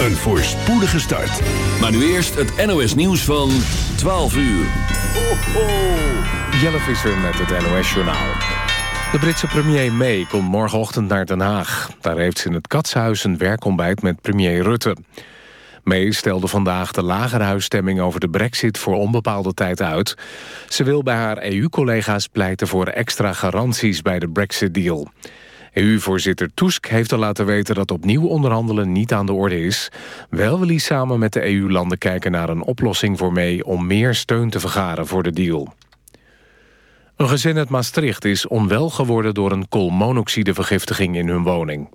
Een voorspoedige start. Maar nu eerst het NOS nieuws van 12 uur. Ho, ho. Jelle Visser met het NOS Journaal. De Britse premier May komt morgenochtend naar Den Haag. Daar heeft ze in het Katshuis een werkontbijt met premier Rutte. May stelde vandaag de lagerhuisstemming over de brexit voor onbepaalde tijd uit. Ze wil bij haar EU-collega's pleiten voor extra garanties bij de brexit-deal. EU-voorzitter Tusk heeft al laten weten dat opnieuw onderhandelen niet aan de orde is. Wel wil hij samen met de EU-landen kijken naar een oplossing voor mee om meer steun te vergaren voor de deal. Een gezin uit Maastricht is onwel geworden door een koolmonoxidevergiftiging in hun woning.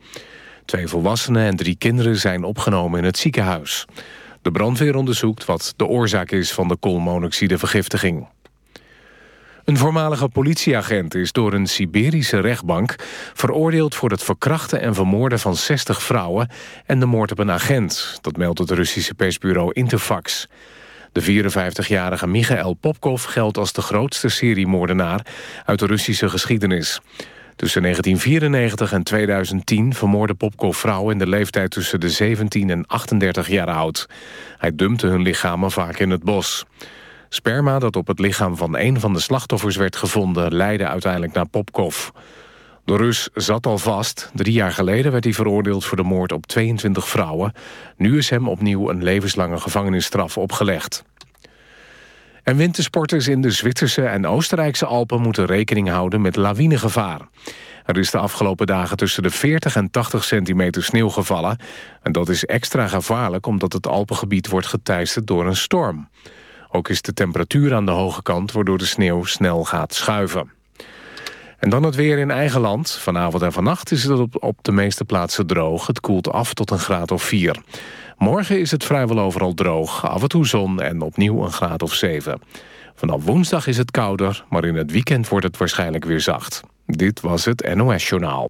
Twee volwassenen en drie kinderen zijn opgenomen in het ziekenhuis. De brandweer onderzoekt wat de oorzaak is van de koolmonoxidevergiftiging. Een voormalige politieagent is door een Siberische rechtbank... veroordeeld voor het verkrachten en vermoorden van 60 vrouwen... en de moord op een agent. Dat meldt het Russische persbureau Interfax. De 54-jarige Michael Popkov geldt als de grootste seriemoordenaar... uit de Russische geschiedenis. Tussen 1994 en 2010 vermoordde Popkov vrouwen in de leeftijd tussen de 17 en 38 jaar oud. Hij dumpte hun lichamen vaak in het bos. Sperma dat op het lichaam van een van de slachtoffers werd gevonden... leidde uiteindelijk naar Popkov. De Rus zat al vast. Drie jaar geleden werd hij veroordeeld voor de moord op 22 vrouwen. Nu is hem opnieuw een levenslange gevangenisstraf opgelegd. En wintersporters in de Zwitserse en Oostenrijkse Alpen... moeten rekening houden met lawinegevaar. Er is de afgelopen dagen tussen de 40 en 80 centimeter sneeuw gevallen. En dat is extra gevaarlijk omdat het Alpengebied wordt geteisterd door een storm. Ook is de temperatuur aan de hoge kant... waardoor de sneeuw snel gaat schuiven. En dan het weer in eigen land. Vanavond en vannacht is het op, de meeste plaatsen droog. Het koelt af tot een graad of 4. Morgen is het vrijwel overal droog. Af en toe zon en opnieuw een graad of 7. Vanaf woensdag is het kouder, maar in het weekend wordt het waarschijnlijk weer zacht. Dit was het NOS Journaal.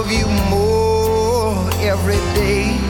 love you more every day.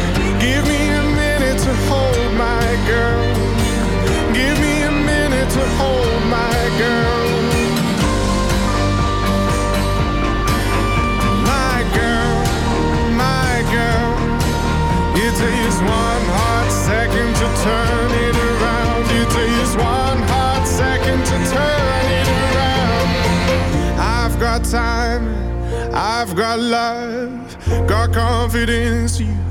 Give me a minute to hold my girl. Give me a minute to hold my girl. My girl, my girl. It takes one hot second to turn it around. It takes one hot second to turn it around. I've got time, I've got love, got confidence. You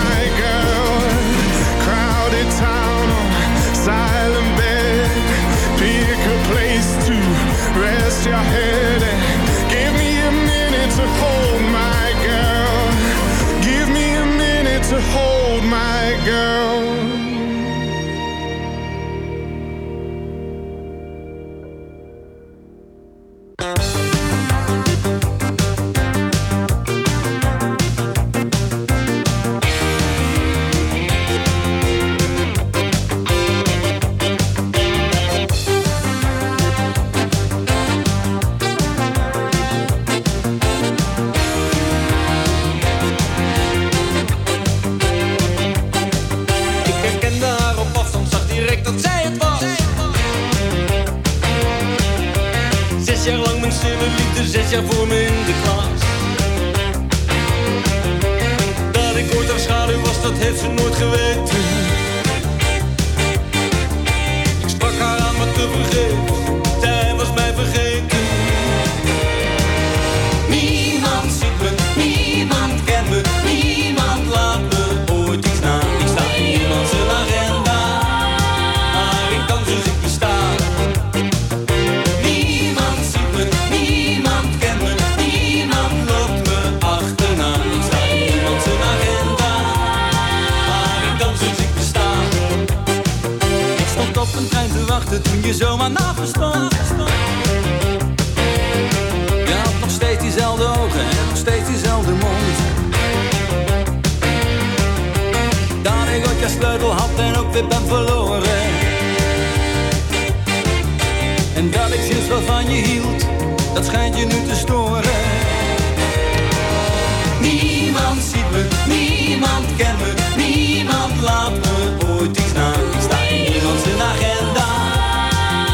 Niemand ziet me, niemand kent me, niemand laat me ooit iets na. Ik sta in niemand agenda,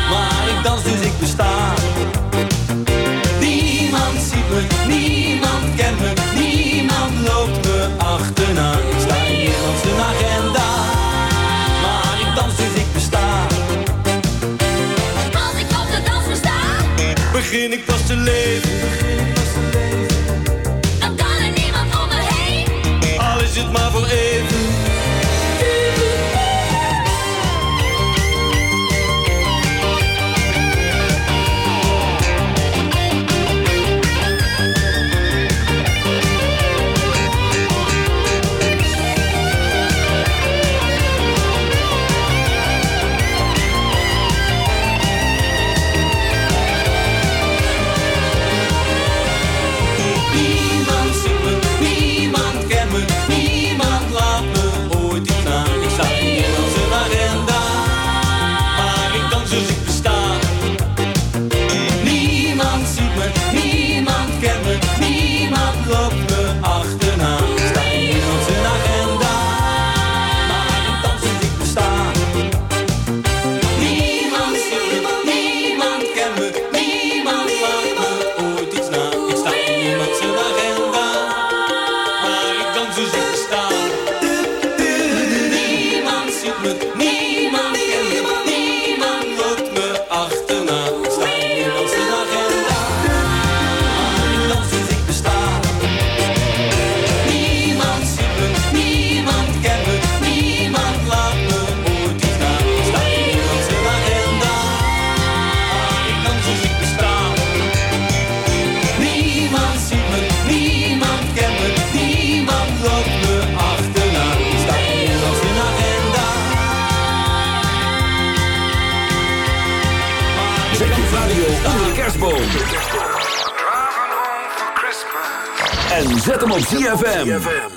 maar ik dans dus ik besta. Niemand ziet me, niemand kent me, niemand loopt me achterna. Ik sta in niemand agenda, maar ik dans dus ik besta. Als ik op de dans versta, begin ik pas te leven even. Zet ZFM.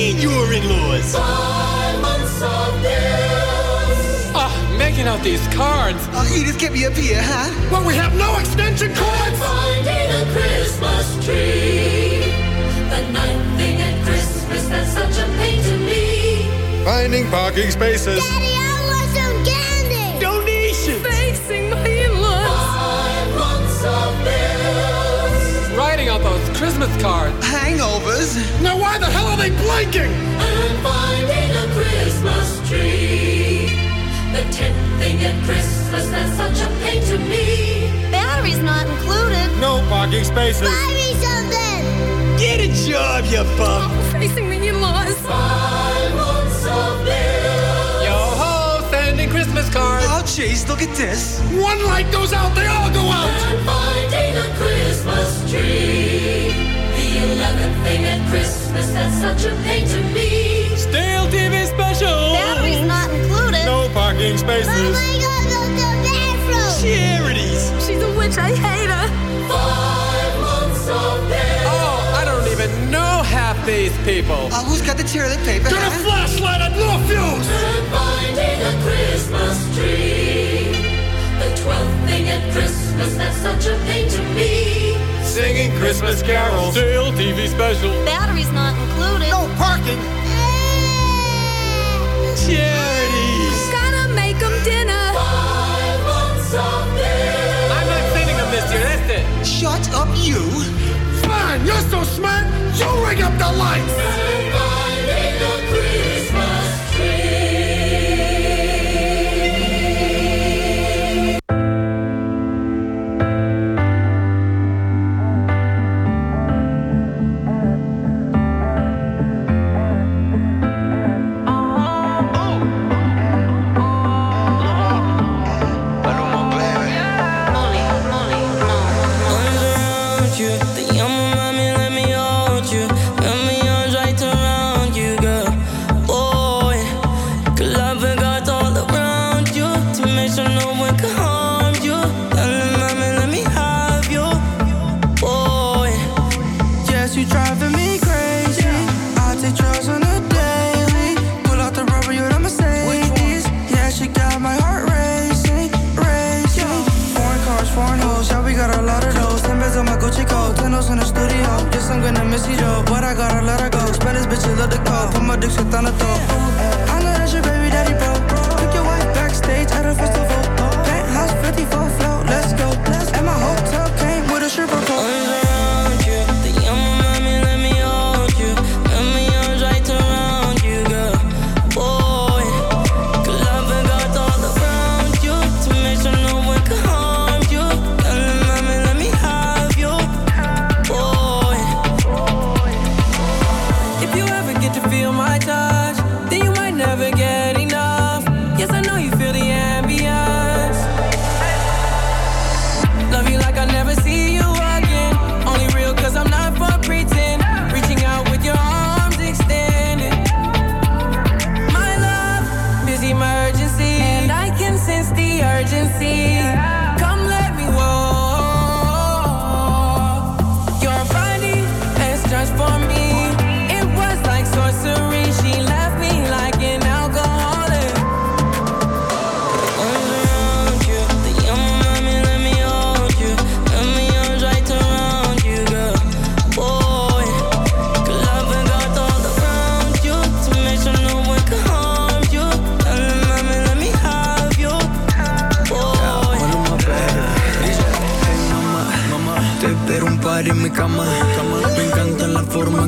Charities. And what do you mean, in-laws? Five months of bills Ah, making out these cards. Oh, Edith, get me up here, huh? Well, we have no extension and cords. finding a Christmas tree. The ninth thing at Christmas that's such a pain to me. Finding parking spaces. Daddy, I want some candy. Donations. Facing my in-laws. Five months of bills Writing out those Christmas cards. Hangovers. Now, why the hell are they blinking? and finding a Christmas tree. The tenth thing at Christmas that's such a pain to me. Battery's not included. No parking spaces. Buy me something. Get a job, you bum. Oh, facing the in-laws. Five months of bills Yo ho, sending Christmas cards. Oh, jeez, look at this. One light goes out, they all go out. and finding a Christmas tree. The eleventh thing at Christmas that's such a pain to me. Stale TV special. Battery's not included. No parking spaces. Mama, I gotta go to the bathroom. Charities. She's a witch. I hate her. Five months of bills Oh, I don't even know half these people. Uh, who's got the toilet paper? Get a flashlight, I blew a fuse. and finding a Christmas tree. The twelfth thing at Christmas that's such a pain to me singing Christmas carols. Still TV special. Batteries not included. No parking. Charities. Gotta make them dinner. Five months of this. I'm not sending them this year, that's it. Shut up, you. Fine, you're so smart, you ring up the lights.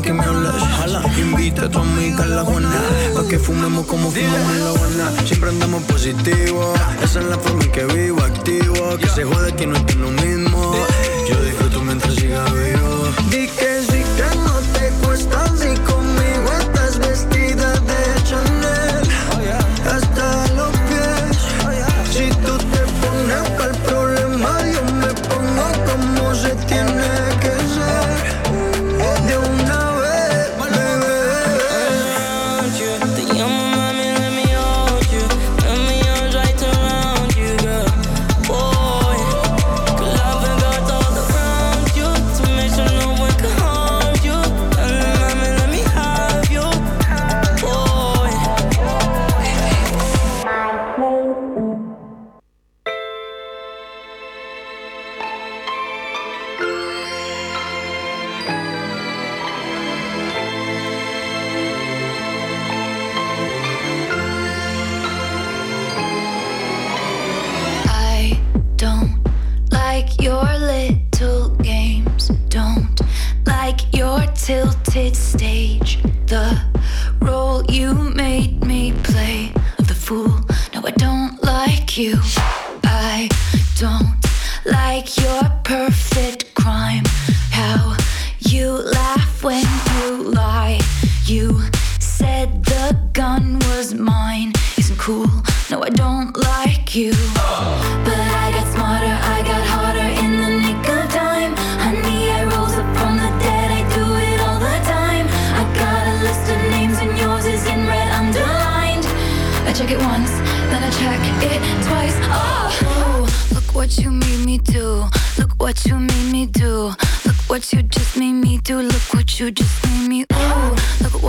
que me hablas Jala, invita a tu amiga a la buena Pa' que fumemos como fumamos en la buena Siempre andamos positivo Esa es la forma en que vivo, activo. Que se jode que no es lo mismo. Yo disfruto mientras siga vivo. Di your little games, don't like your tilted stage. The role you made me play of the fool. No, I don't like you.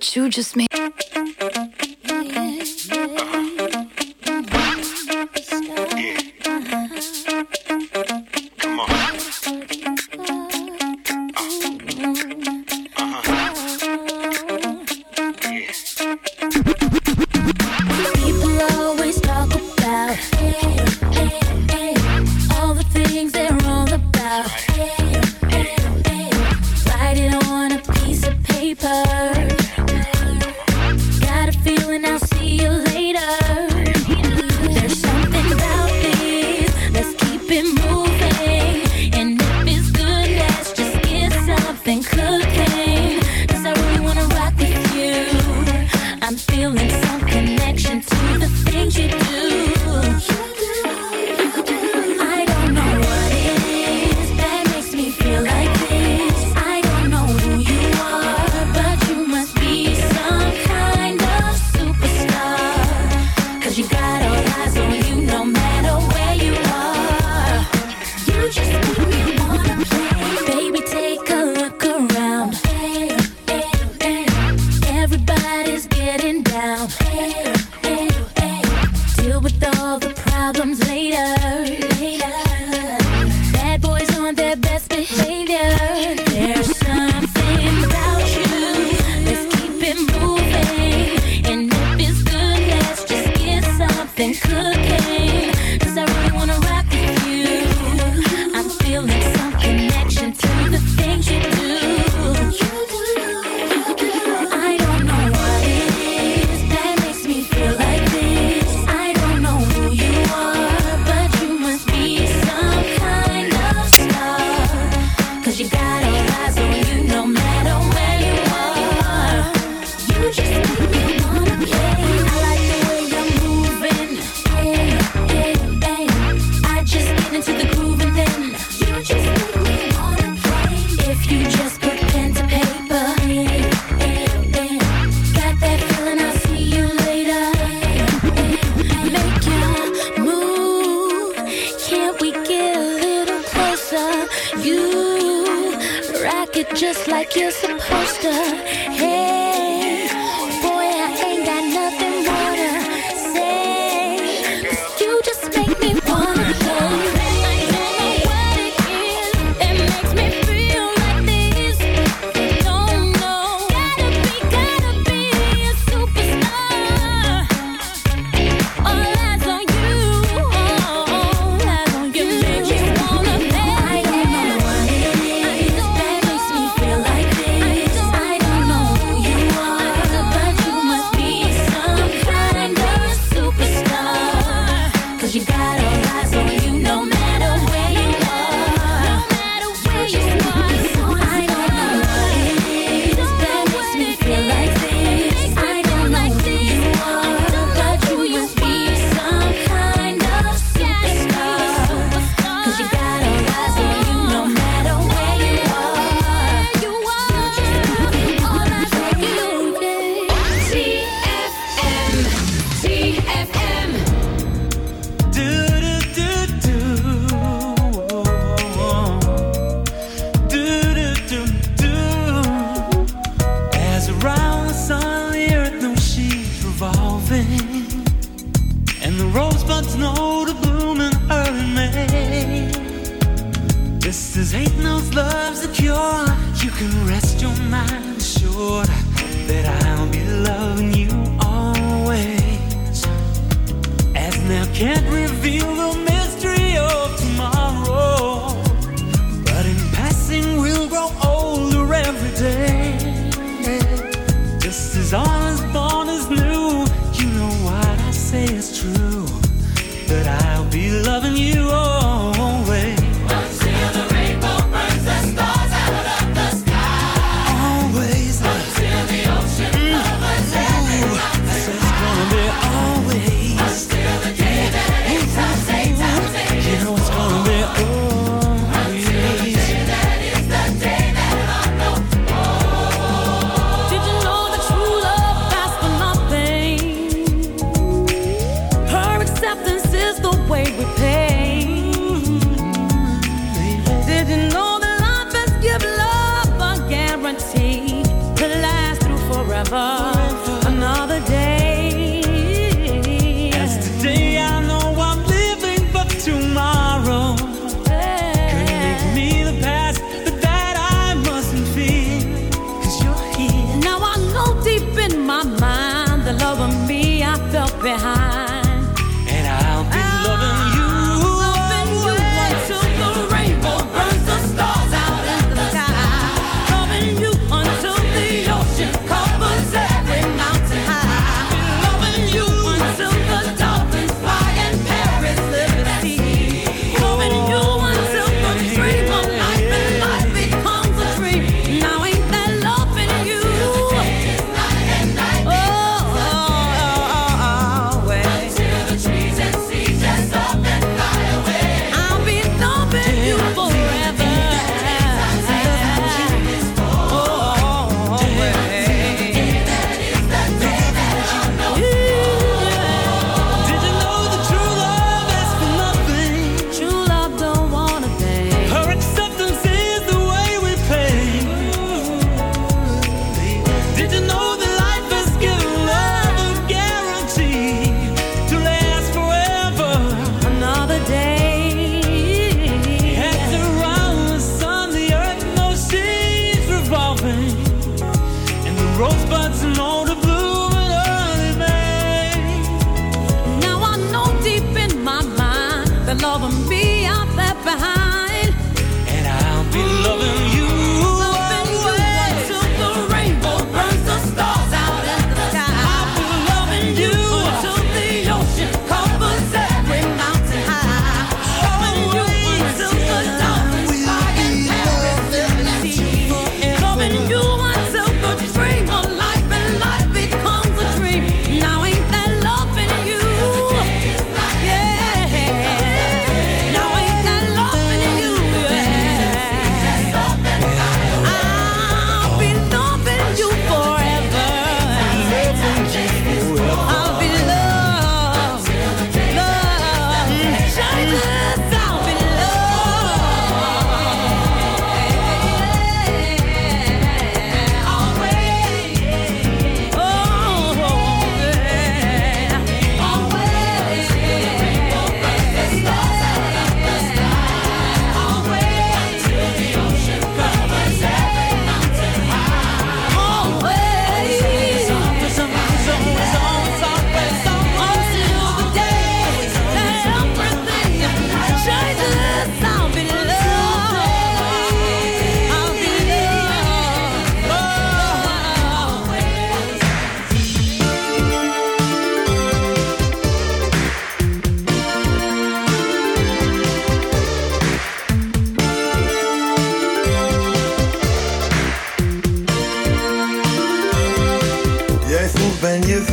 But you just made. it just like you're supposed to. Hey.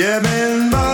Bang dat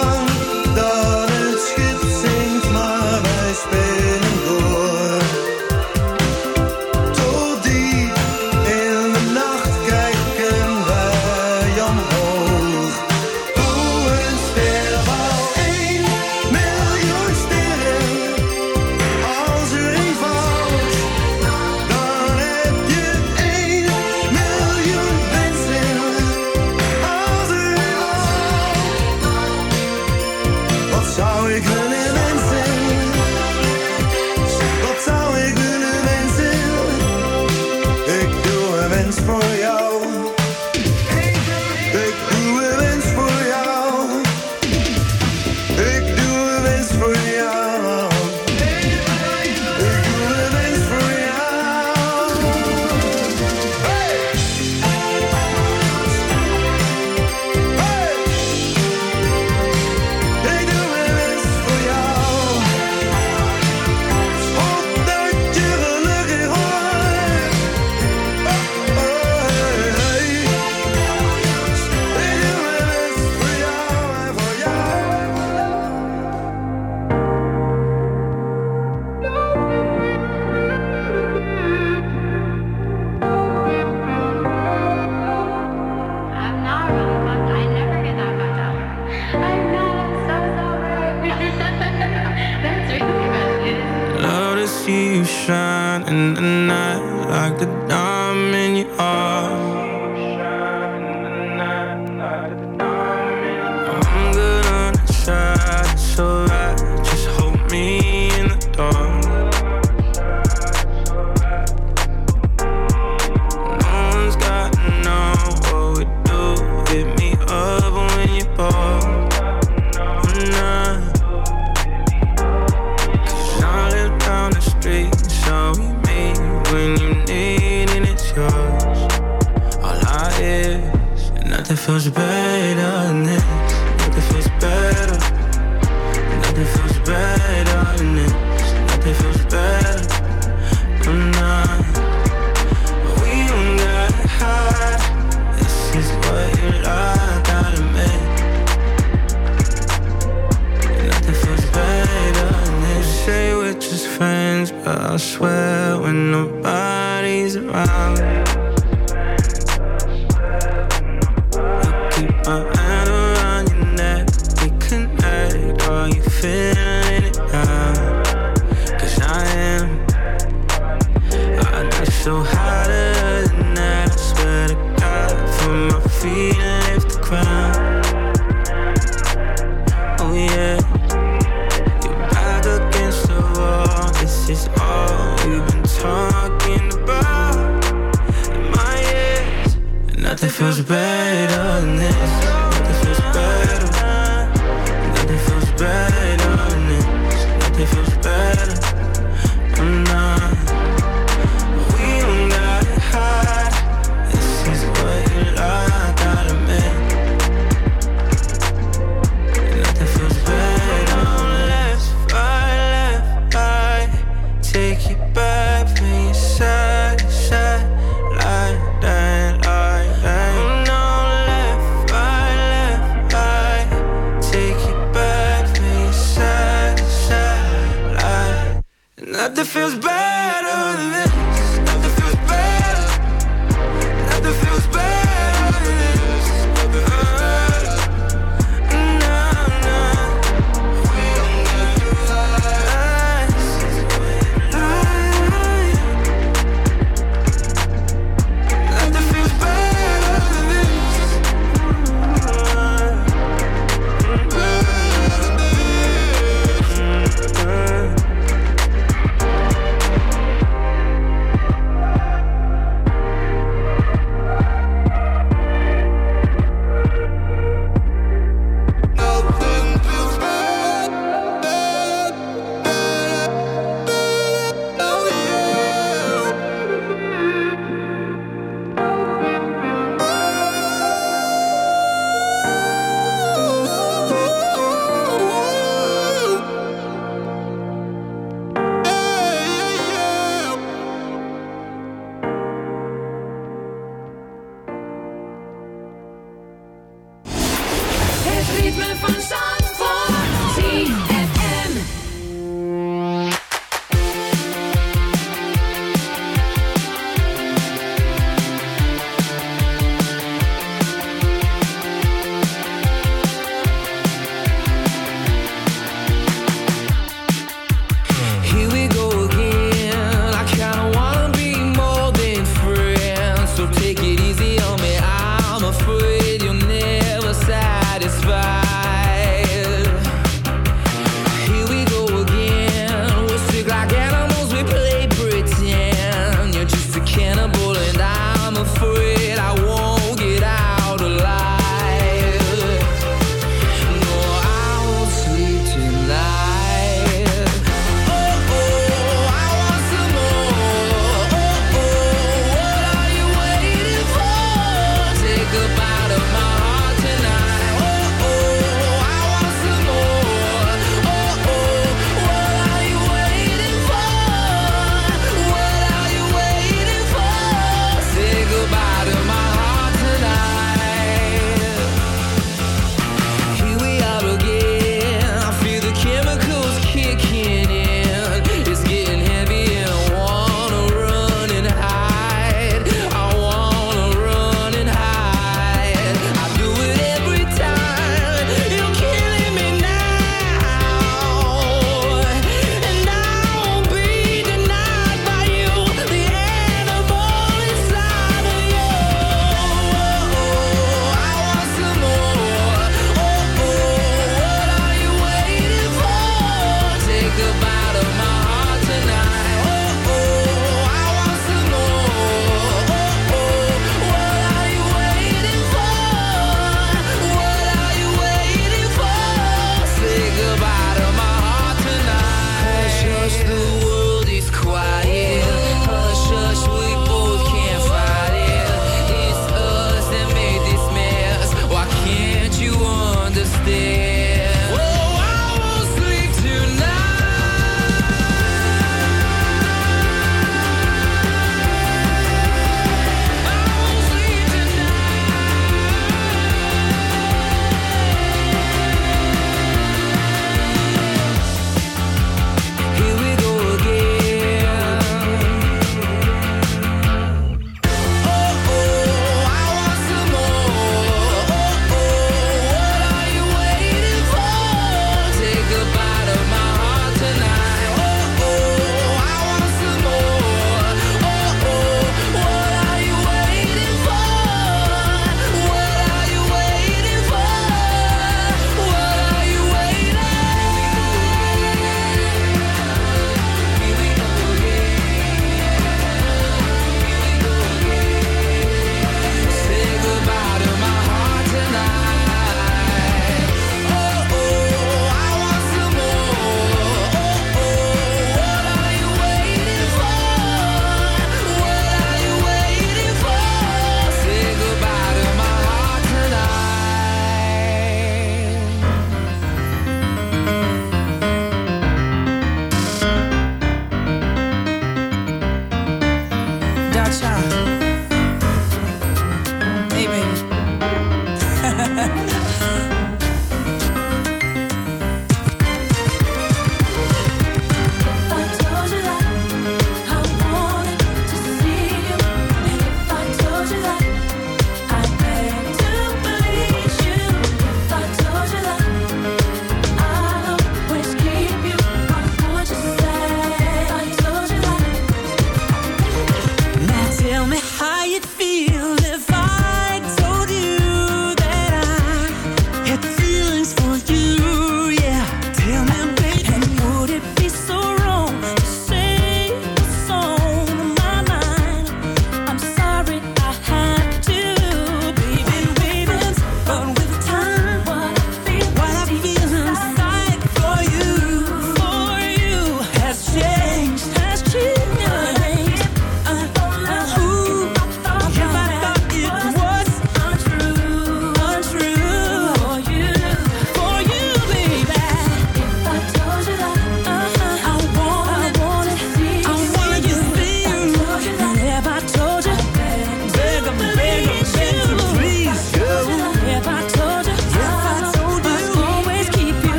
feels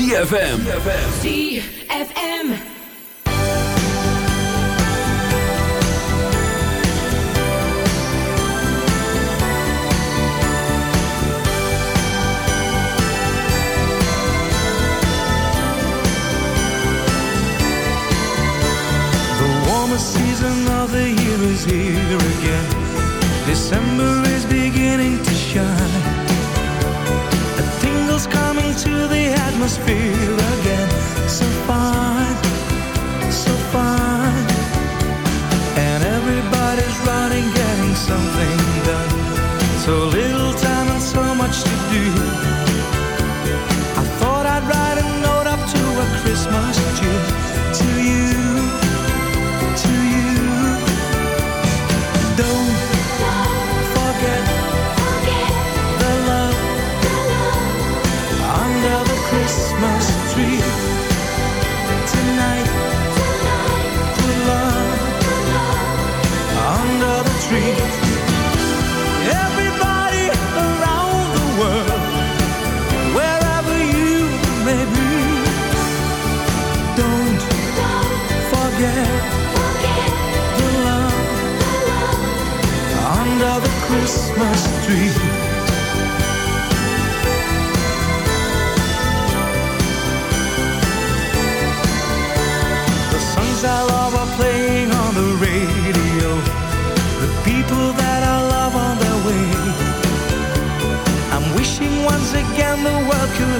ZFM. ZFM. season of the year is here again December just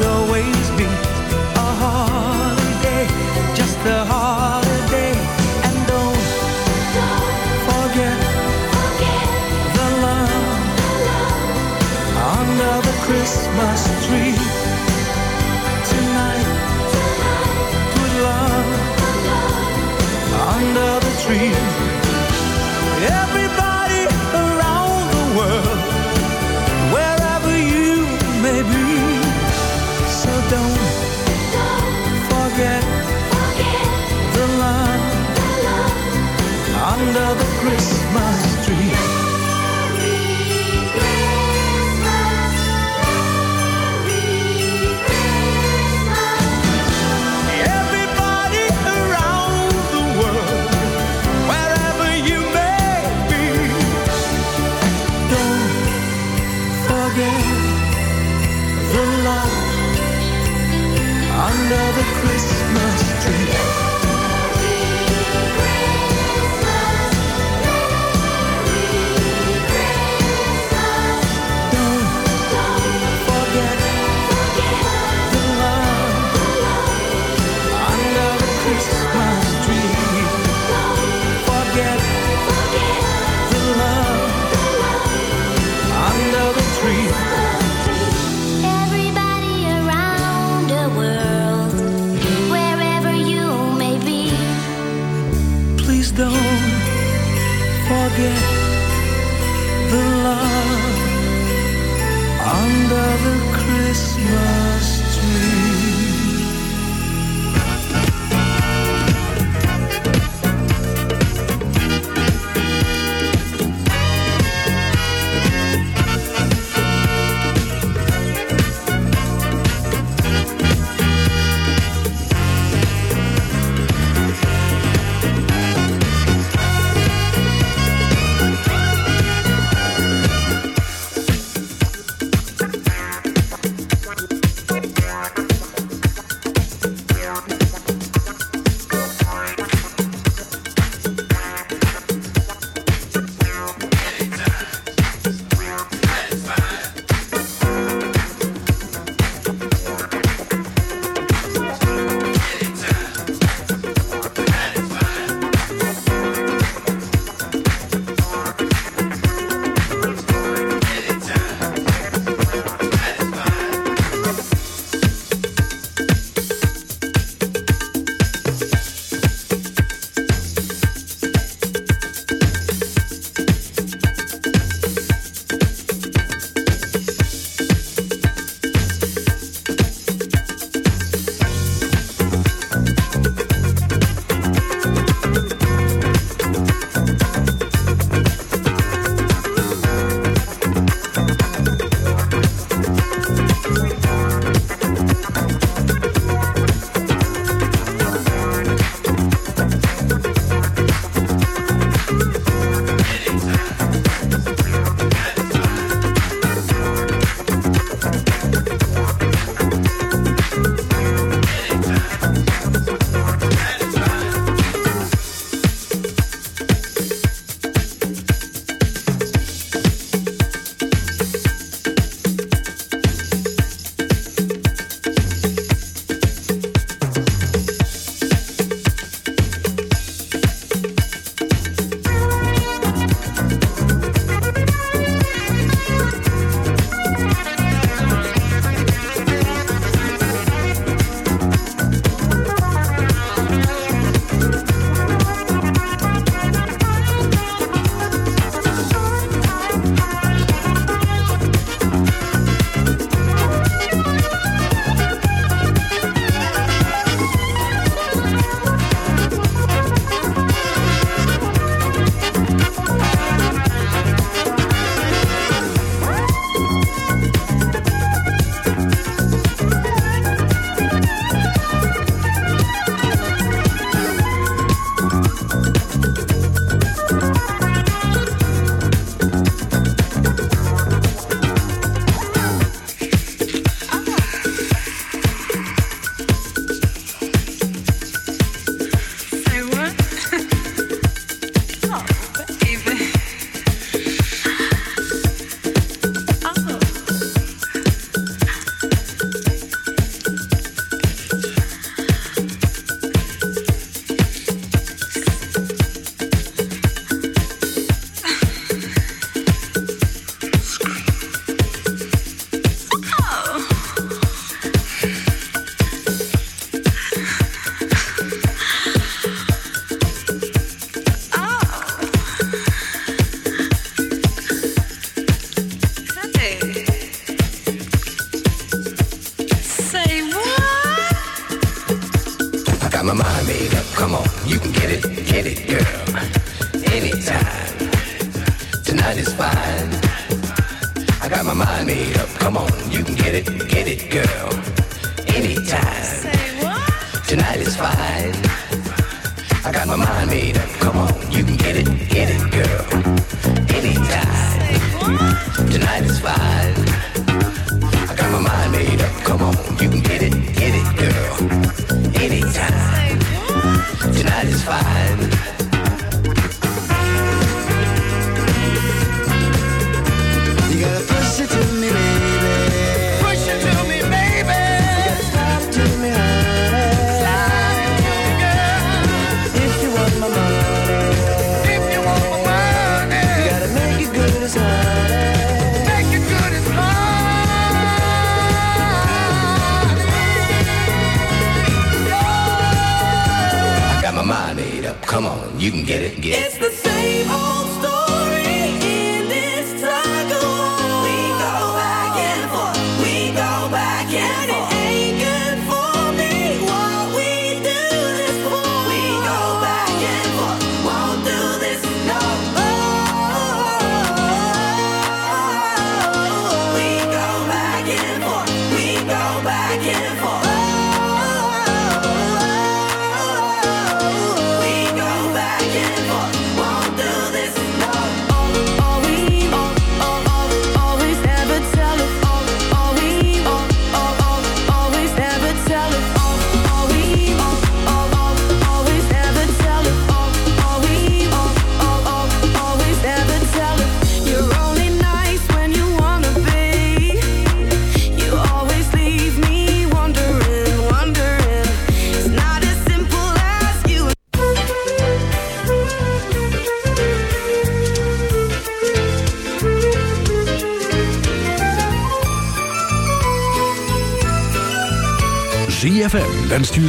always be a holiday, just a holiday. And don't, forget, the, love under the Christmas tree. Tonight, put love, under the tree. Yeah. bien.